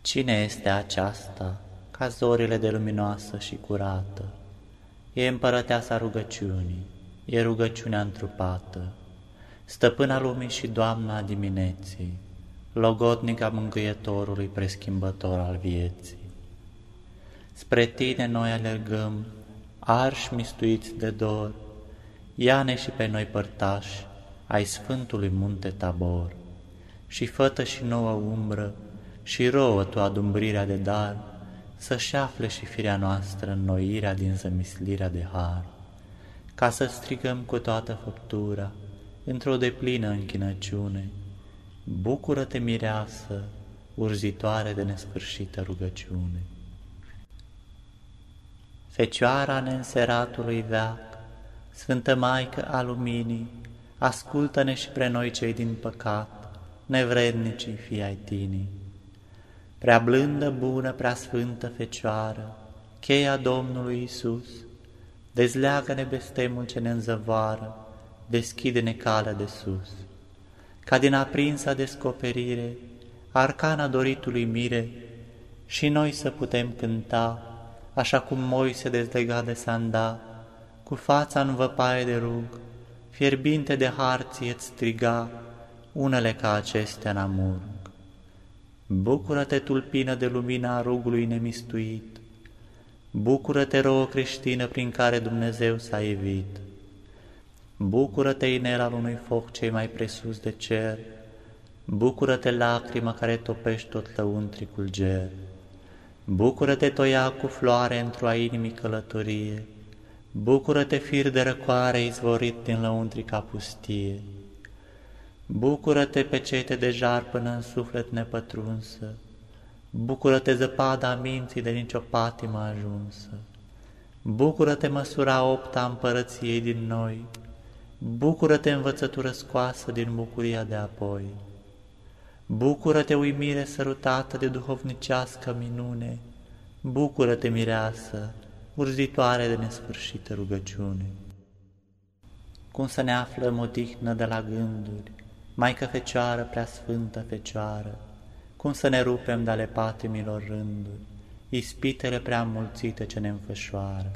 Cine este aceasta, ca zorile de luminoasă și curată? E împărăteasa rugăciunii, e rugăciunea întrupată, stăpâna lumii și doamna dimineții, logodnica mângâietorului preschimbător al vieții. Spre tine noi alergăm, arși mistuiți de dor, ia-ne și pe noi părtași ai Sfântului Munte Tabor, și fătă și nouă umbră, și rouă tu adumbrirea de dar, să-și afle și firea noastră înnoirea din zămislirea de har, ca să strigăm cu toată făptura, într-o deplină închinăciune, Bucură-te, mireasă, urzitoare de nesfârșită rugăciune. Fecioara neînseratului veac, Sfântă Maică a Luminii, ascultă-ne și pre noi cei din păcat, nevrednicii fii ai tinii. Prea blândă, bună, prea sfântă Fecioară, cheia Domnului Isus, dezleagă-ne bestemul ce ne înzăvoară, deschide-ne calea de sus. Ca din aprinsa descoperire, arcana doritului mire, și noi să putem cânta, așa cum Moise dezlega de sanda, cu fața în văpaie de rug, fierbinte de harții îți striga, unele ca acestea în amurg. Bucură-te, tulpină de lumina rugului nemistuit, Bucură-te, rouă creștină prin care Dumnezeu s-a evit. Bucură-te, inel al unui foc cei mai presus de cer, Bucură-te, lacrimă care topești tot lăuntricul ger. Bucură-te, toia cu floare într-o a inimii călătorie, Bucură-te, fir de răcoare izvorit din lăuntrica pustie. Bucură-te, pecete de jar până în suflet nepătrunsă, Bucură-te, zăpada minții de nicio patimă ajunsă. Bucură-te, măsura opta împărăției din noi, Bucură-te, învățătură scoasă din bucuria de apoi. Bucură-te, uimire sărutată de duhovnicească minune, Bucură-te, mireasă, urzitoare de nesfârșită rugăciune. Cum să ne aflăm odihnă de la gânduri, Maică Fecioară, prea sfântă Fecioară, cum să ne rupem de ale patimilor rânduri, ispitele prea mulțite ce ne înfășoară.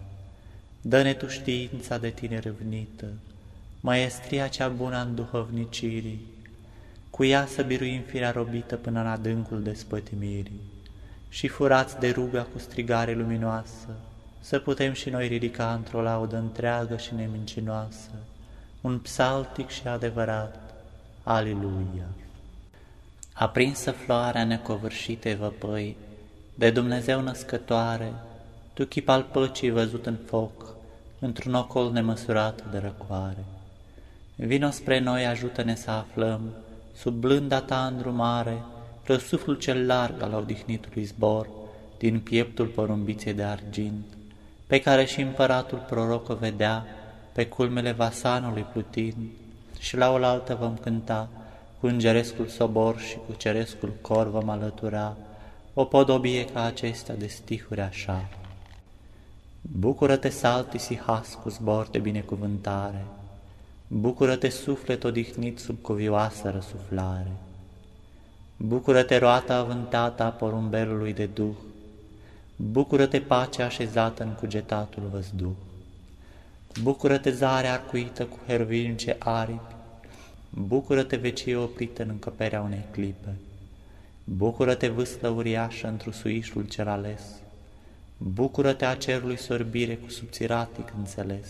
Dă-ne tu știința de tine râvnită, maestria cea bună în duhovnicirii, cu ea să biruim firea robită până în adâncul despătimirii și furați de ruga cu strigare luminoasă, să putem și noi ridica într-o laudă întreagă și nemincinoasă, un psaltic și adevărat, Aliluia! Aprinsă floarea necovârșite văpăi, de Dumnezeu născătoare, tu chip al păcii văzut în foc, într-un ocol nemăsurat de răcoare. Vino spre noi, ajută-ne să aflăm, sub blânda ta îndrumare, răsuflul cel larg al odihnitului zbor, din pieptul porumbiței de argint, pe care și împăratul proroc o vedea, pe culmele vasanului plutind, și la oaltă vom cânta, cu îngerescul sobor și cu cerescul cor vom alătura, o podobie ca acestea de stihuri așa. Bucură-te, salti cu zbor de binecuvântare, Bucură-te, suflet odihnit sub covioasă răsuflare, Bucură-te, roata avântată a porumbelului de duh, Bucură-te, pace așezată în cugetatul văzduh, Bucură-te, zare arcuită cu hervince aripi, Bucură-te, vecie oprită în încăperea unei clipe, Bucură-te, vâslă uriașă într suișul cel ales, Bucură-te a cerului sorbire cu subțiratic înțeles,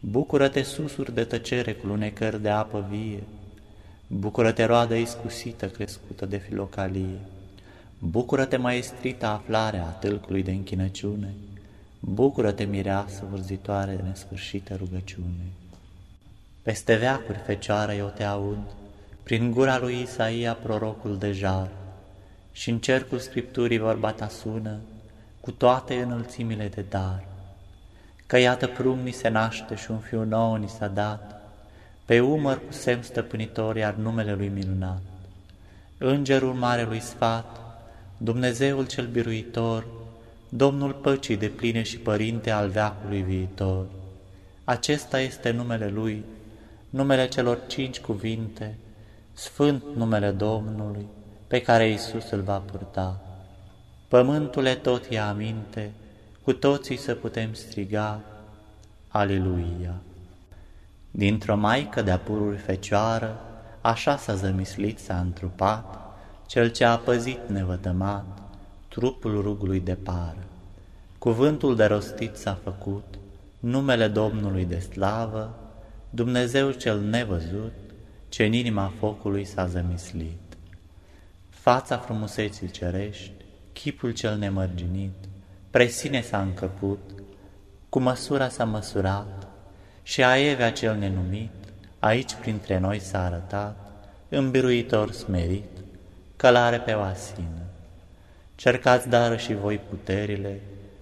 Bucură-te, susuri de tăcere cu lunecări de apă vie, Bucură-te, roadă iscusită crescută de filocalie, Bucură-te, maestrita aflarea a tâlcului de închinăciune, Bucură-te, mireasă vârzitoare de nesfârșită rugăciune. Peste veacuri, Fecioară, eu te aud, prin gura lui Isaia, prorocul de jar, și în cercul Scripturii vorba ta sună, cu toate înălțimile de dar. Că iată prum ni se naște și un fiu nou ni s-a dat, pe umăr cu semn stăpânitor, iar numele lui minunat. Îngerul Marelui Sfat, Dumnezeul cel biruitor, Domnul păcii de pline și Părinte al veacului viitor. Acesta este numele Lui, numele celor cinci cuvinte, Sfânt numele Domnului, pe care Iisus îl va purta. Pământule tot ia aminte, cu toții să putem striga, Aleluia! Dintr-o maică de-a pururi fecioară, așa s-a zămislit, s-a întrupat, cel ce a păzit nevătămat trupul rugului de pară. Cuvântul de rostit s-a făcut, numele Domnului de slavă, Dumnezeu cel nevăzut, ce în inima focului s-a zămislit. Fața frumuseții cerești, chipul cel nemărginit, presine s-a încăput, cu măsura s-a măsurat și aievea cel nenumit, aici printre noi s-a arătat, îmbiruitor smerit, călare pe oasină. Cercați dară și voi puterile,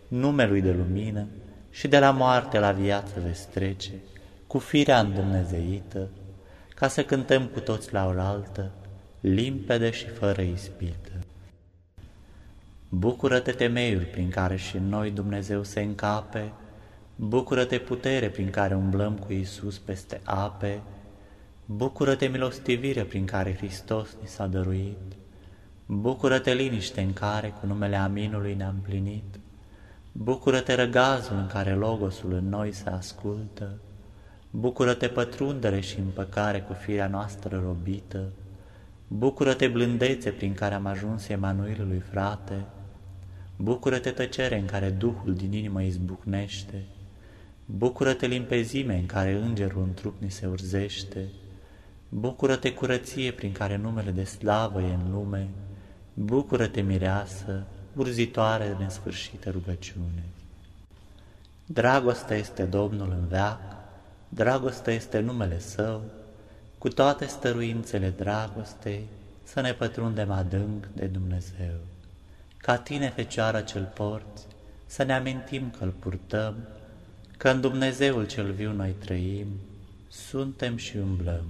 numelui de lumină și de la moarte la viață veți trece, cu firea îndumnezeită, ca să cântăm cu toți la oaltă, limpede și fără ispită. Bucură-te temeiuri prin care și noi Dumnezeu se încape, Bucură-te putere prin care umblăm cu Iisus peste ape, Bucură-te milostivire prin care Hristos ni s-a dăruit, Bucură-te liniște în care cu numele Aminului ne-am plinit, Bucură-te răgazul în care Logosul în noi se ascultă, Bucură-te pătrundere și împăcare cu firea noastră robită, Bucură-te blândețe prin care am ajuns Emanuelului frate, Bucură-te tăcere în care Duhul din inimă izbucnește, Bucură-te limpezime în care îngerul în trup ni se urzește, Bucură-te curăție prin care numele de slavă e în lume, Bucură-te mireasă, urzitoare de nesfârșită rugăciune. Dragostea este Domnul în veac, dragostea este numele Său, cu toate stăruințele dragostei să ne pătrundem adânc de Dumnezeu. Ca tine, Fecioară cel porți, să ne amintim că-L purtăm, că în Dumnezeul cel viu noi trăim, suntem și umblăm.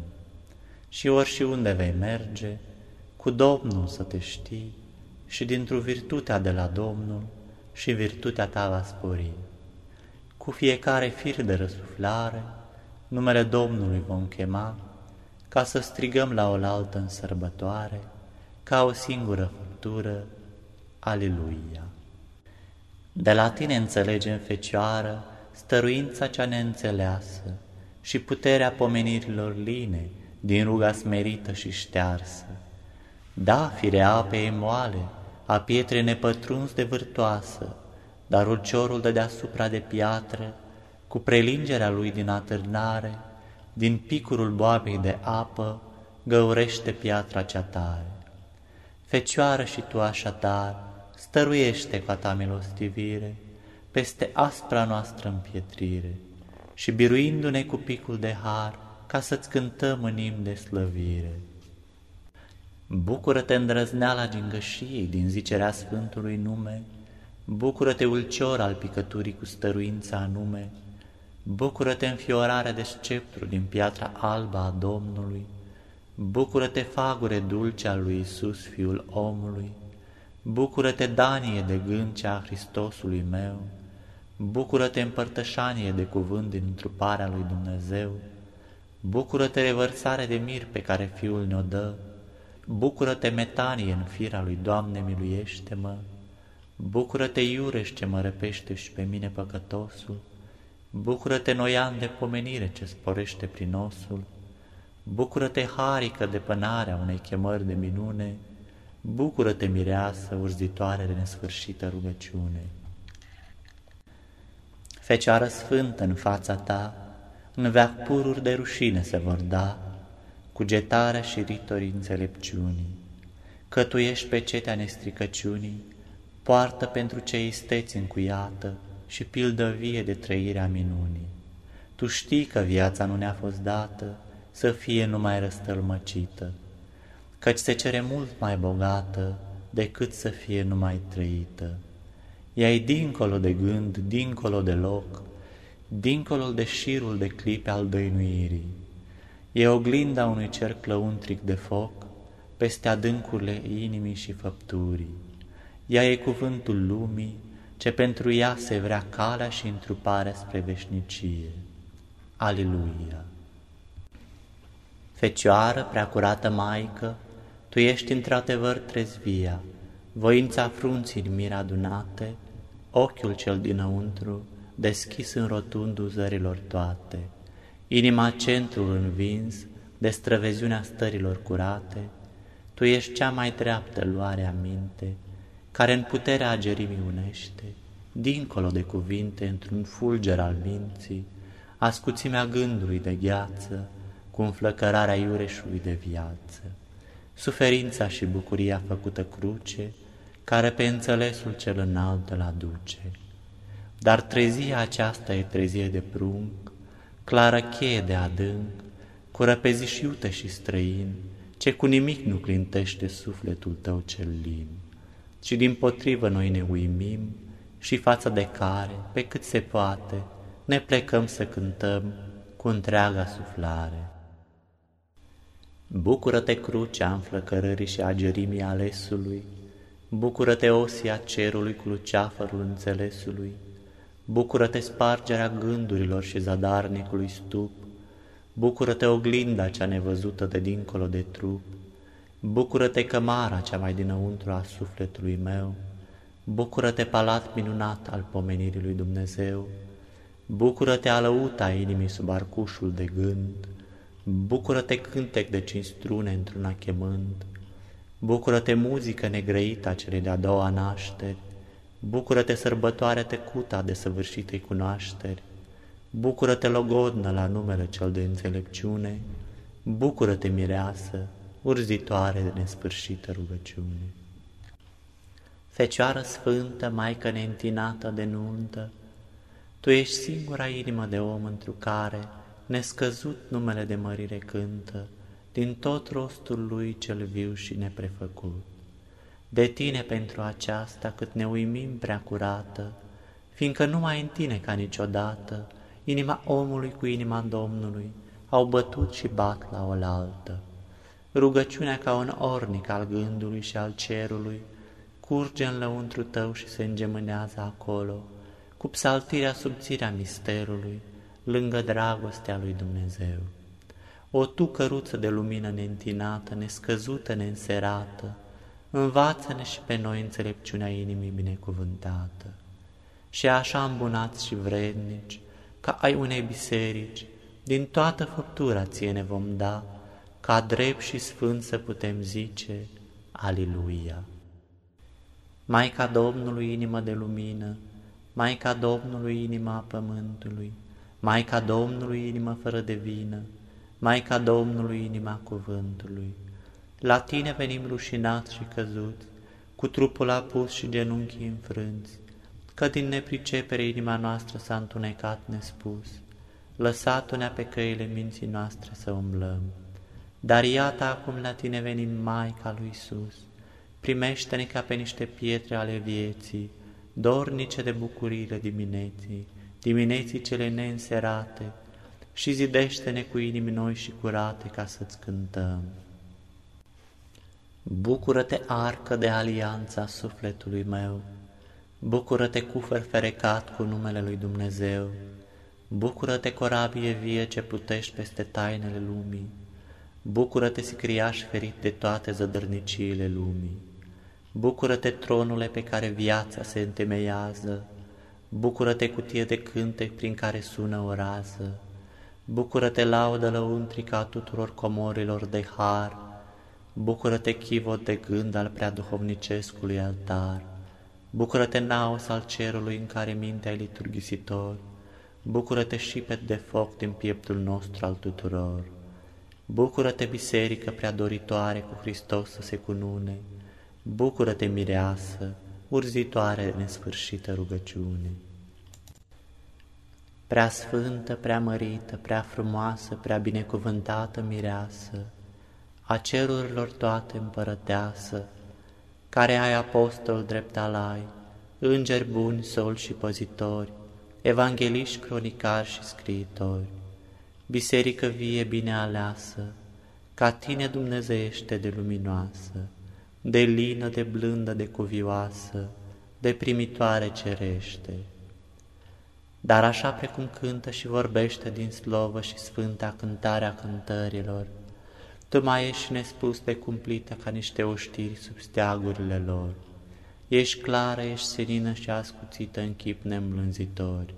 Și ori și unde vei merge, cu Domnul să te știi și dintr-o virtutea de la Domnul și virtutea ta va spori. Cu fiecare fir de răsuflare, numele Domnului vom chema, ca să strigăm la oaltă în sărbătoare, ca o singură făptură, Aleluia! De la tine înțelegem, Fecioară, stăruința cea neînțeleasă și puterea pomenirilor line din ruga smerită și ștearsă. Da, firea apei moale, a pietre nepătruns de vârtoasă, dar ulciorul de deasupra de piatră, cu prelingerea lui din atârnare, din picurul boabei de apă, găurește piatra cea tare. Fecioară și tu așadar, stăruiește cu a ta milostivire, peste aspra noastră împietrire și biruindu-ne cu picul de har, ca să-ți cântăm în imn de slăvire. Bucură-te îndrăzneala gingășiei din zicerea Sfântului nume, Bucură-te ulcior al picăturii cu stăruința anume, Bucură-te înfiorarea de sceptru din piatra albă a Domnului, Bucură-te fagure dulce al lui Isus, Fiul omului, Bucură-te danie de gând cea a Hristosului meu, Bucură-te împărtășanie de cuvânt din întruparea lui Dumnezeu, Bucură-te revărsare de mir pe care Fiul ne-o dă, Bucură-te metanie în fira lui Doamne miluiește-mă, Bucură-te iureș ce mă răpește și pe mine păcătosul, Bucură-te noian de pomenire ce sporește prin osul, Bucură-te harică de pânarea unei chemări de minune, Bucură-te mireasă urzitoare de nesfârșită rugăciune. Fecioară sfântă în fața ta, în veac pururi de rușine se vor da, cugetarea și ritorii înțelepciunii. Că tu ești pe cetea nestricăciunii, poartă pentru cei isteți încuiată și pildă vie de trăirea minunii. Tu știi că viața nu ne-a fost dată să fie numai răstălmăcită, căci se cere mult mai bogată decât să fie numai trăită. Ea e dincolo de gând, dincolo de loc, dincolo de șirul de clipe al dăinuirii. E oglinda unui cer clăuntric de foc peste adâncurile inimii și făpturii. Ea e cuvântul lumii, ce pentru ea se vrea calea și întruparea spre veșnicie. Aleluia! Fecioară, preacurată Maică, Tu ești într-adevăr trezvia, voința frunții în mire adunate, ochiul cel dinăuntru, deschis în rotundul zărilor toate, inima centrul învins de străveziunea stărilor curate, Tu ești cea mai dreaptă luare a minte, care în puterea agerimii unește, dincolo de cuvinte, într-un fulger al minții, ascuțimea gândului de gheață, cu înflăcărarea iureșului de viață, suferința și bucuria făcută cruce, care pe înțelesul cel înalt îl aduce. Dar trezia aceasta e trezie de prunc, clară cheie de adânc, cu răpezișiută și străin, ce cu nimic nu clintește sufletul tău cel lin, ci din potrivă noi ne uimim și față de care, pe cât se poate, ne plecăm să cântăm cu întreaga suflare. Bucură-te crucea înflăcărării și agerimii alesului, Bucură-te osia cerului cu luceafărul înțelesului, Bucură-te spargerea gândurilor și zadarnicului stup, Bucură-te oglinda cea nevăzută de dincolo de trup, Bucură-te cămara cea mai dinăuntru a sufletului meu, Bucură-te palat minunat al pomenirii lui Dumnezeu, Bucură-te alăuta inimii sub arcușul de gând, Bucură-te cântec de cinci strune într-una chemând, Bucură-te muzică negrăită a celei de-a doua nașteri, Bucură-te sărbătoarea tecuta de săvârșitei cunoașteri, Bucură-te logodnă la numele cel de înțelepciune, Bucură-te mireasă, urzitoare de nesfârșită rugăciune. Fecioară sfântă, Maică neîntinată de nuntă, Tu ești singura inimă de om întru care, nescăzut numele de mărire cântă, din tot rostul lui cel viu și neprefăcut. De tine pentru aceasta cât ne uimim prea curată, fiindcă numai în tine ca niciodată, inima omului cu inima Domnului au bătut și bat la oaltă. Rugăciunea ca un ornic al gândului și al cerului, curge în lăuntru tău și se îngemânează acolo, cu psaltirea subțirea misterului, lângă dragostea lui Dumnezeu. O tu căruță de lumină neîntinată, nescăzută, neînserată, învață-ne și pe noi înțelepciunea inimii binecuvântată. Și așa îmbunați și vrednici, ca ai unei biserici, din toată făptura ție ne vom da, ca drept și sfânt să putem zice, Aliluia. Maica Domnului, inimă de lumină, Maica Domnului, inima pământului, Maica Domnului, inimă fără de vină, Maica Domnului, inima cuvântului, la tine venim rușinați și căzuți, cu trupul apus și genunchii înfrânți, că din nepricepere inima noastră s-a întunecat nespus, lăsat-o-ne pe căile minții noastre să umblăm. Dar iată acum la tine venim Maica lui Iisus, primește-ne ca pe niște pietre ale vieții, dornice de bucuriile dimineții, dimineții cele neînserate, și zidește-ne cu inimi noi și curate ca să-ți cântăm. Bucură-te, arcă de alianța sufletului meu, Bucură-te, cufăr ferecat cu numele lui Dumnezeu, Bucură-te, corabie vie ce putești peste tainele lumii, Bucură-te, sicriaș ferit de toate zădărniciile lumii, Bucură-te, tronule pe care viața se întemeiază, Bucură-te, cutie de cântec prin care sună o rază, Bucură-te, laudă lăuntrica a tuturor comorilor de har, Bucură-te, chivot de gând al prea duhovnicescului altar, Bucură-te, naos al cerului în care mintea liturghisitor, Bucură-te, șipet de foc din pieptul nostru al tuturor, Bucură-te, biserică prea doritoare cu Hristos să se cunune, Bucură-te, mireasă, urzitoare de nesfârșită rugăciune. Prea sfântă, prea mărită, prea frumoasă, prea binecuvântată mireasă, a cerurilor toate împărăteasă, care ai apostol drept alai, îngeri buni, sol și păzitori, evangeliști, cronicari și scriitori, biserică vie bine aleasă, ca tine dumnezeiește de luminoasă, de lină, de blândă, de cuvioasă, de primitoare cerește, dar așa precum cântă și vorbește din slovă și sfânta cântarea cântărilor, Tu mai ești nespus de cumplită ca niște oștiri sub steagurile lor. Ești clară, ești senină și ascuțită în chip nemblânzitori,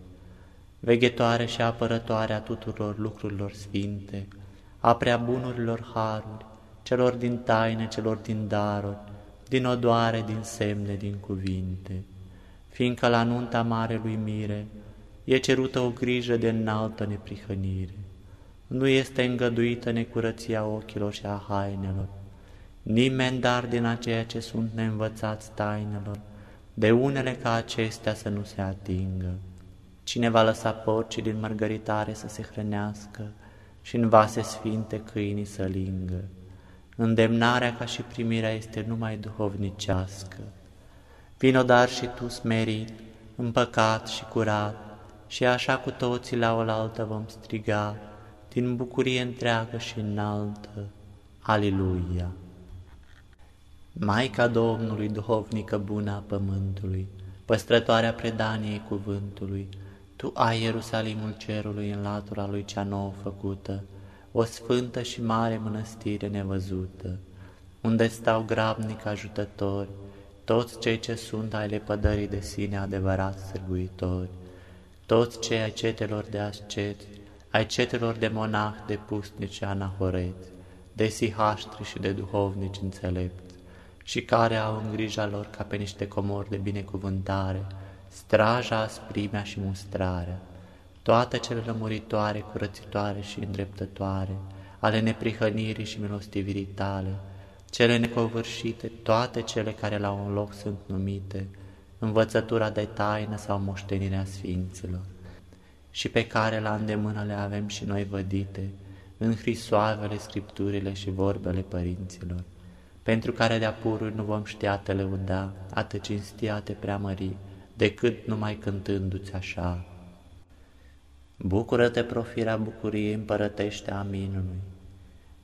veghetoare și apărătoare a tuturor lucrurilor sfinte, a prea bunurilor haruri, celor din taine, celor din daruri, din odoare, din semne, din cuvinte, fiindcă la nunta marelui mire e cerută o grijă de înaltă neprihănire. Nu este îngăduită necurăția ochilor și a hainelor, nimeni dar din aceia ce sunt neînvățați tainelor, de unele ca acestea să nu se atingă. Cine va lăsa porcii din mărgăritare să se hrănească și în vase sfinte câinii să lingă? Îndemnarea ca și primirea este numai duhovnicească. Vino dar și tu smerit, împăcat și curat, și așa cu toții la oaltă vom striga, din bucurie întreagă și înaltă. Aliluia! Maica Domnului, duhovnică bună a pământului, păstrătoarea predaniei cuvântului, Tu ai Ierusalimul cerului în latura lui cea nouă făcută, o sfântă și mare mănăstire nevăzută, unde stau grabnic ajutători, toți cei ce sunt ai lepădării de sine adevărați sârguitori, toți cei ai cetelor de asceți, ai cetelor de monah, de pusnici anahoreți, de sihaștri și de duhovnici înțelepți, și care au în grija lor ca pe niște comori de binecuvântare, straja, asprimea și mustrarea, toate cele lămuritoare, curățitoare și îndreptătoare, ale neprihănirii și milostivirii tale, cele necovârșite, toate cele care la un loc sunt numite, învățătura de taină sau moștenirea sfinților, și pe care la îndemână le avem și noi vădite în hrisoavele scripturile și vorbele părinților, pentru care de-a nu vom știa te lăuda, a te cinstia, te preamări, decât numai cântându-ți așa. Bucură-te, profirea bucuriei împărătește a minului,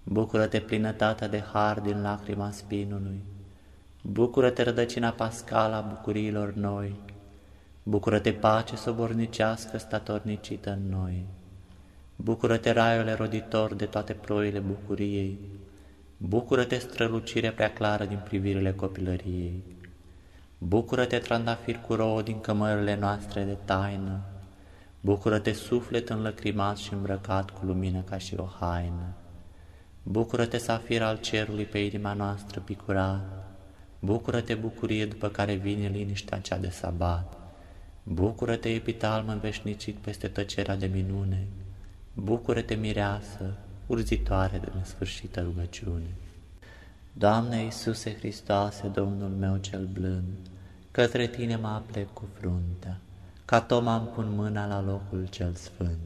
Bucură-te, plinătatea de har din lacrima spinului, Bucură-te, rădăcina pascală a bucuriilor noi, Bucură-te, pace sobornicească statornicită în noi, Bucură-te, raiule roditor de toate ploile bucuriei, Bucură-te, strălucire prea clară din privirile copilăriei, Bucură-te, trandafir cu rouă din cămările noastre de taină, Bucură-te, suflet înlăcrimat și îmbrăcat cu lumină ca și o haină. Bucură-te, safir al cerului pe inima noastră picurat. Bucură-te, bucurie după care vine liniștea cea de sabat. Bucură-te, epitalmă înveșnicit peste tăcerea de minune. Bucură-te, mireasă, urzitoare de nesfârșită rugăciune. Doamne Iisuse Hristoase, Domnul meu cel blând, către Tine mă aplec cu fruntea ca Toma îmi pun mâna la locul cel sfânt.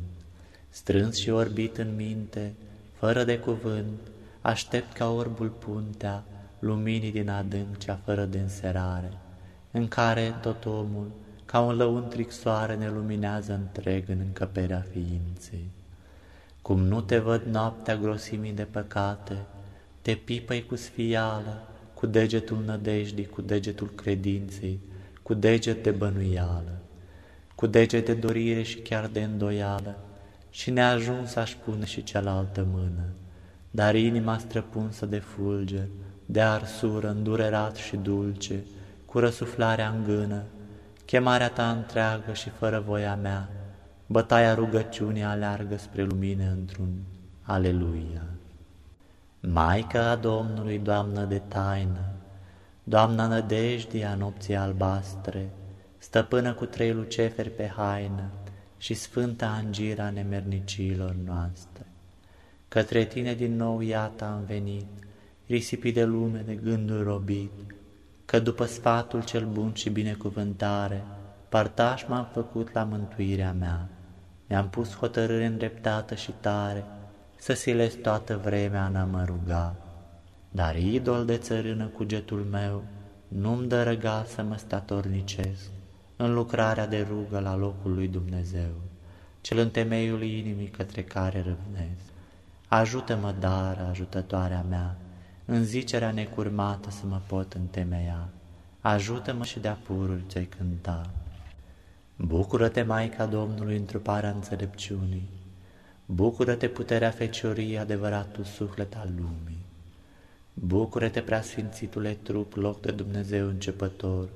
Strâns și orbit în minte, fără de cuvânt, aștept ca orbul puntea, luminii din adânc cea fără de înserare, în care tot omul, ca un lăuntric soare, ne luminează întreg în încăperea ființei. Cum nu te văd noaptea grosimii de păcate, te pipăi cu sfială, cu degetul nădejdii, cu degetul credinței, cu deget de bănuială cu deget de dorire și chiar de îndoială, și neajuns aș pune și cealaltă mână, dar inima străpunsă de fulger, de arsură, îndurerat și dulce, cu răsuflarea în gână, chemarea ta întreagă și fără voia mea, bătaia rugăciunii aleargă spre lumină într-un Aleluia. Maica a Domnului, Doamnă de taină, Doamna nădejdii a nopții albastre, stăpână cu trei luceferi pe haină și sfânta angira nemernicilor noastre. Către tine din nou iată am venit, risipit de lume, de gânduri robit, că după sfatul cel bun și binecuvântare, partaș m-am făcut la mântuirea mea. Mi-am pus hotărâre îndreptată și tare, să silesc toată vremea în a mă ruga. Dar idol de țărână cugetul meu, nu-mi dă răga să mă statornicesc în lucrarea de rugă la locul lui Dumnezeu, cel în temeiul inimii către care râvnesc. Ajută-mă, dar, ajutătoarea mea, în zicerea necurmată să mă pot întemeia. Ajută-mă și de-a pururi ți cânta. Bucură-te, Maica Domnului, întruparea înțelepciunii. Bucură-te puterea feciorii, adevăratul suflet al lumii. Bucură-te, preasfințitule trup, loc de Dumnezeu începător.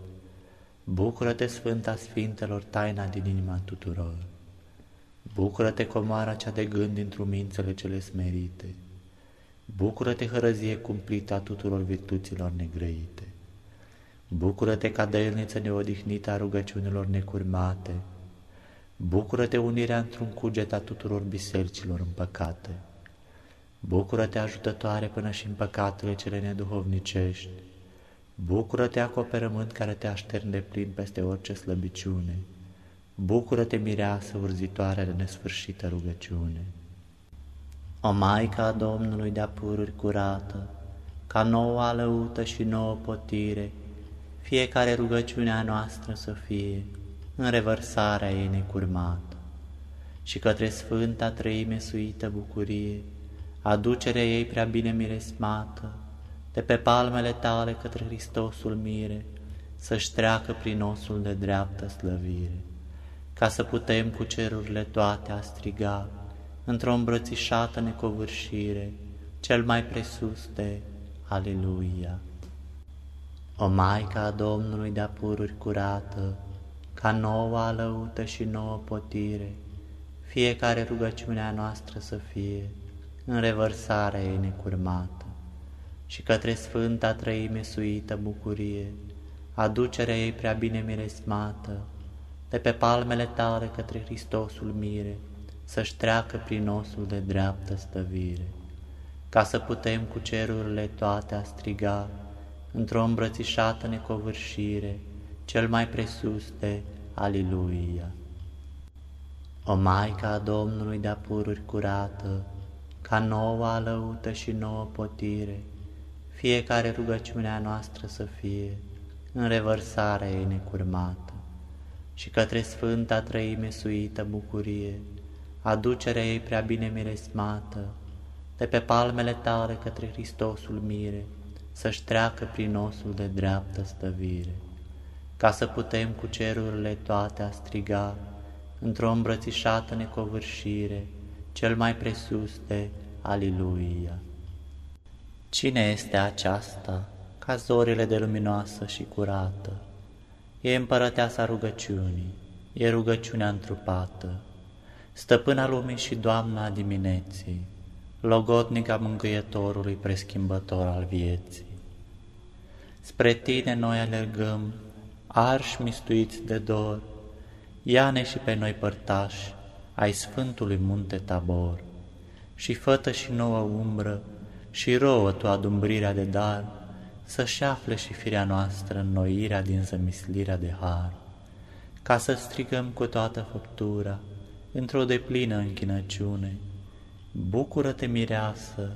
Bucură-te, Sfânta Sfintelor, taina din inima tuturor. Bucură-te, comoara cea de gând dintr mințele cele smerite. Bucură-te, hărăzie cumplită a tuturor virtuților negrăite. Bucură-te, cadelniță neodihnită a rugăciunilor necurmate. Bucură-te, unirea într-un cuget a tuturor bisericilor împăcate. Bucură-te, ajutătoare până și în păcatele cele neduhovnicești. Bucură-te, acoperământ care te așterne de plin peste orice slăbiciune. Bucură-te, mireasă urzitoare de nesfârșită rugăciune. O Maică a Domnului de-a pururi curată, ca nouă alăută și nouă potire, fiecare rugăciune a noastră să fie în revărsarea ei necurmată. Și către Sfânta Trăime suită bucurie, aducerea ei prea bine miresmată, de pe palmele tale către Hristosul mire, să-și treacă prin osul de dreaptă slăvire, ca să putem cu cerurile toate a striga, într-o îmbrățișată necovârșire, cel mai presus de Aleluia. O Maică a Domnului de-a pururi curată, ca nouă alăută și nouă potire, fiecare rugăciunea noastră să fie în revărsarea ei necurmată și către Sfânta Trăime suită bucurie, aducerea ei prea bine miresmată, de pe palmele tale către Hristosul mire, să-și treacă prin osul de dreaptă stăvire, ca să putem cu cerurile toate a striga, într-o îmbrățișată necovârșire, cel mai presus de Aliluia. O Maică a Domnului de-a pururi curată, ca nouă alăută și nouă potire, fiecare rugăciunea noastră să fie în revărsarea ei necurmată și către Sfânta Trăime suită bucurie, aducerea ei prea bine miresmată, de pe palmele tale către Hristosul mire, să-și treacă prin osul de dreaptă stăvire, ca să putem cu cerurile toate a striga, într-o îmbrățișată necovârșire, cel mai presus de Aliluia. Cine este aceasta, ca zorile de luminoasă și curată? E împărăteasa rugăciunii, e rugăciunea întrupată, stăpâna lumii și doamna dimineții, logodnica mângâietorului preschimbător al vieții. Spre tine noi alergăm, arși mistuiți de dor, ia-ne și pe noi părtași ai Sfântului Munte Tabor, și fătă și nouă umbră, și rouă tu adumbrirea de dar, să-și afle și firea noastră înnoirea din zămislirea de har, ca să strigăm cu toată făptura, într-o deplină închinăciune, Bucură-te, mireasă,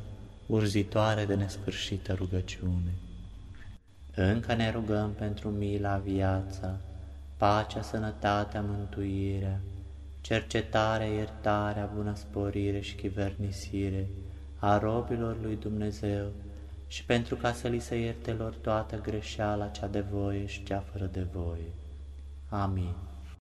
urzitoare de nesfârșită rugăciune. Încă ne rugăm pentru mila, viața, pacea, sănătatea, mântuirea, cercetarea, iertarea, bună sporire și chivernisire a robilor lui Dumnezeu și pentru ca să li se ierte lor toată greșeala cea de voie și cea fără de voie. Amin.